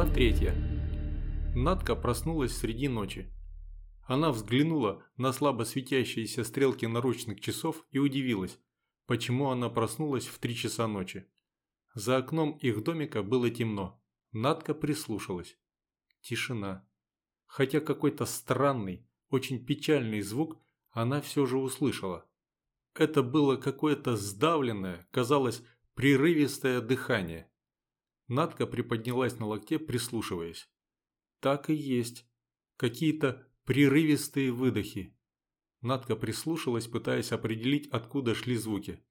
Глава третья. Надка проснулась среди ночи. Она взглянула на слабо светящиеся стрелки наручных часов и удивилась, почему она проснулась в три часа ночи. За окном их домика было темно. Надка прислушалась. Тишина. Хотя какой-то странный, очень печальный звук она все же услышала. Это было какое-то сдавленное, казалось, прерывистое дыхание. Надка приподнялась на локте, прислушиваясь. Так и есть. Какие-то прерывистые выдохи. Надка прислушалась, пытаясь определить, откуда шли звуки.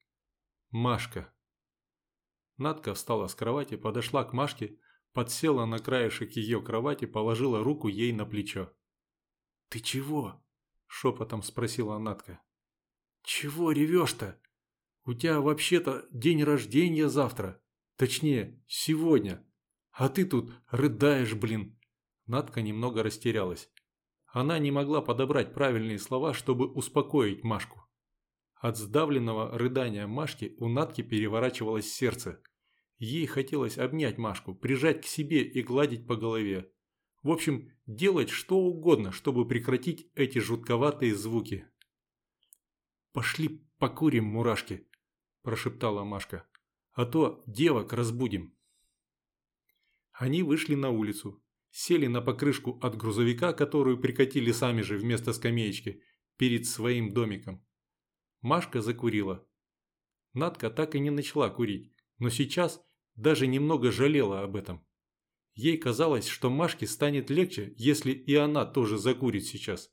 Машка. Надка встала с кровати, подошла к Машке, подсела на краешек ее кровати, положила руку ей на плечо. «Ты чего?» – шепотом спросила Надка. «Чего ревешь-то? У тебя вообще-то день рождения завтра. Точнее, сегодня. А ты тут рыдаешь, блин». Надка немного растерялась. Она не могла подобрать правильные слова, чтобы успокоить Машку. От сдавленного рыдания Машки у Натки переворачивалось сердце. Ей хотелось обнять Машку, прижать к себе и гладить по голове. В общем, делать что угодно, чтобы прекратить эти жутковатые звуки. «Пошли покурим, мурашки», – прошептала Машка. «А то девок разбудим». Они вышли на улицу, сели на покрышку от грузовика, которую прикатили сами же вместо скамеечки, перед своим домиком. Машка закурила. Надка так и не начала курить, но сейчас даже немного жалела об этом. Ей казалось, что Машке станет легче, если и она тоже закурит сейчас.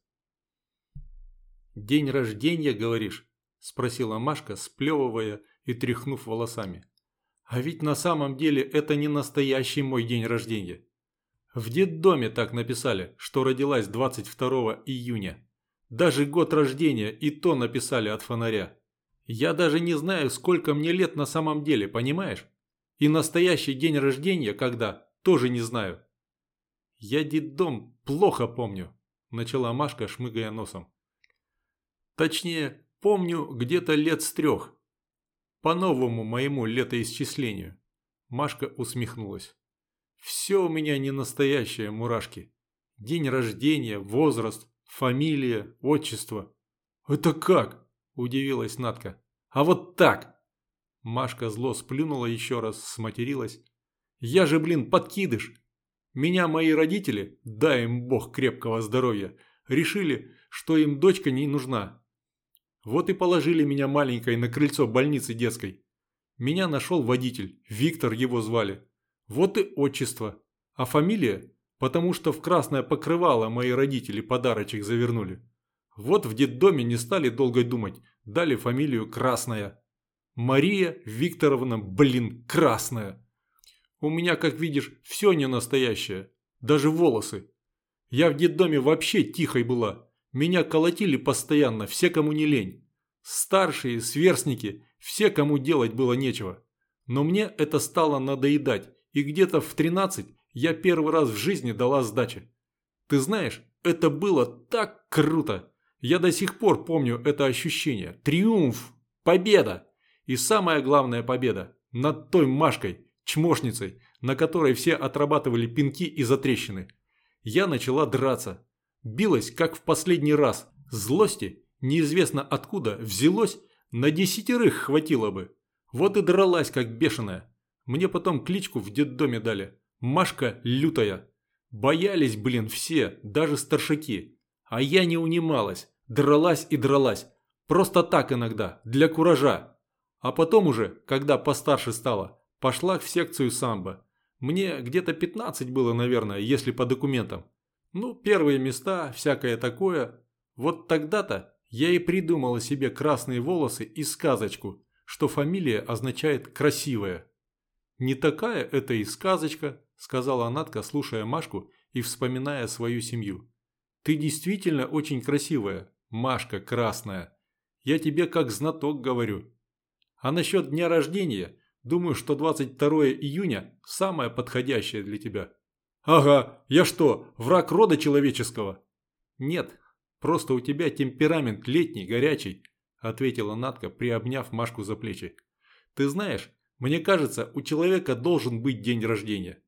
«День рождения, говоришь?» – спросила Машка, сплевывая и тряхнув волосами. «А ведь на самом деле это не настоящий мой день рождения. В детдоме так написали, что родилась 22 июня. Даже год рождения и то написали от фонаря. Я даже не знаю, сколько мне лет на самом деле, понимаешь? И настоящий день рождения когда, тоже не знаю. Я детдом плохо помню, начала Машка, шмыгая носом. Точнее, помню где-то лет с трех. По новому моему летоисчислению. Машка усмехнулась. Все у меня не настоящее, мурашки. День рождения, возраст, фамилия, отчество. Это как? Удивилась Натка. А вот так. Машка зло сплюнула еще раз, сматерилась. Я же, блин, подкидыш. Меня мои родители, дай им бог крепкого здоровья, решили, что им дочка не нужна. Вот и положили меня маленькой на крыльцо больницы детской. Меня нашел водитель, Виктор его звали. Вот и отчество. А фамилия? Потому что в красное покрывало мои родители подарочек завернули. Вот в детдоме не стали долго думать, дали фамилию Красная. Мария Викторовна, блин, Красная. У меня, как видишь, все не настоящее. Даже волосы. Я в детдоме вообще тихой была. Меня колотили постоянно, все, кому не лень. Старшие, сверстники, все, кому делать было нечего. Но мне это стало надоедать, и где-то в 13 я первый раз в жизни дала сдачи. Ты знаешь, это было так круто. Я до сих пор помню это ощущение. Триумф, победа. И самая главная победа над той Машкой, чмошницей, на которой все отрабатывали пинки и затрещины. Я начала драться. Билась, как в последний раз. Злости, неизвестно откуда, взялось, на десятерых хватило бы. Вот и дралась, как бешеная. Мне потом кличку в детдоме дали. Машка лютая. Боялись, блин, все, даже старшаки. А я не унималась. Дралась и дралась. Просто так иногда, для куража. А потом уже, когда постарше стала, пошла в секцию самбо. Мне где-то 15 было, наверное, если по документам. Ну, первые места, всякое такое. Вот тогда-то я и придумала себе красные волосы и сказочку, что фамилия означает «красивая». «Не такая это и сказочка», – сказала Анатка, слушая Машку и вспоминая свою семью. «Ты действительно очень красивая, Машка красная. Я тебе как знаток говорю. А насчет дня рождения, думаю, что 22 июня – самое подходящее для тебя». «Ага, я что, враг рода человеческого?» «Нет, просто у тебя темперамент летний, горячий», – ответила Натка, приобняв Машку за плечи. «Ты знаешь, мне кажется, у человека должен быть день рождения.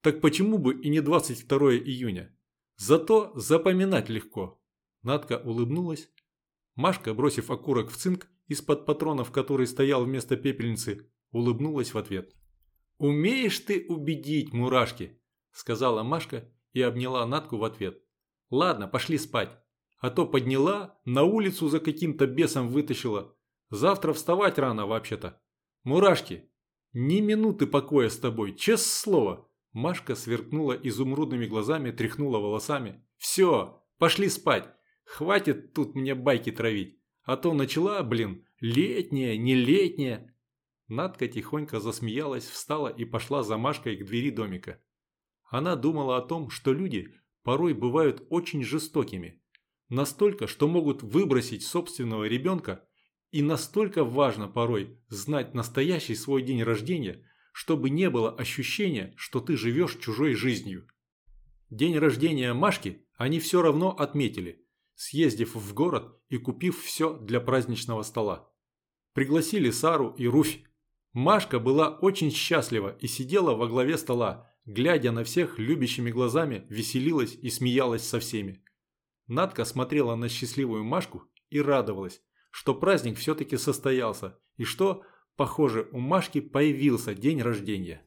Так почему бы и не 22 июня? Зато запоминать легко. Надка улыбнулась. Машка, бросив окурок в цинк, из-под патронов, который стоял вместо пепельницы, улыбнулась в ответ. «Умеешь ты убедить, мурашки!» – сказала Машка и обняла Натку в ответ. «Ладно, пошли спать. А то подняла, на улицу за каким-то бесом вытащила. Завтра вставать рано вообще-то. Мурашки, ни минуты покоя с тобой, честное слово!» Машка сверкнула изумрудными глазами, тряхнула волосами. «Все, пошли спать. Хватит тут мне байки травить. А то начала, блин, летняя, не летняя. Надка тихонько засмеялась, встала и пошла за Машкой к двери домика. Она думала о том, что люди порой бывают очень жестокими. Настолько, что могут выбросить собственного ребенка, и настолько важно порой знать настоящий свой день рождения, чтобы не было ощущения, что ты живешь чужой жизнью. День рождения Машки они все равно отметили – съездив в город и купив все для праздничного стола. Пригласили Сару и Руфь. Машка была очень счастлива и сидела во главе стола, глядя на всех любящими глазами, веселилась и смеялась со всеми. Надка смотрела на счастливую Машку и радовалась, что праздник все-таки состоялся и что, похоже, у Машки появился день рождения.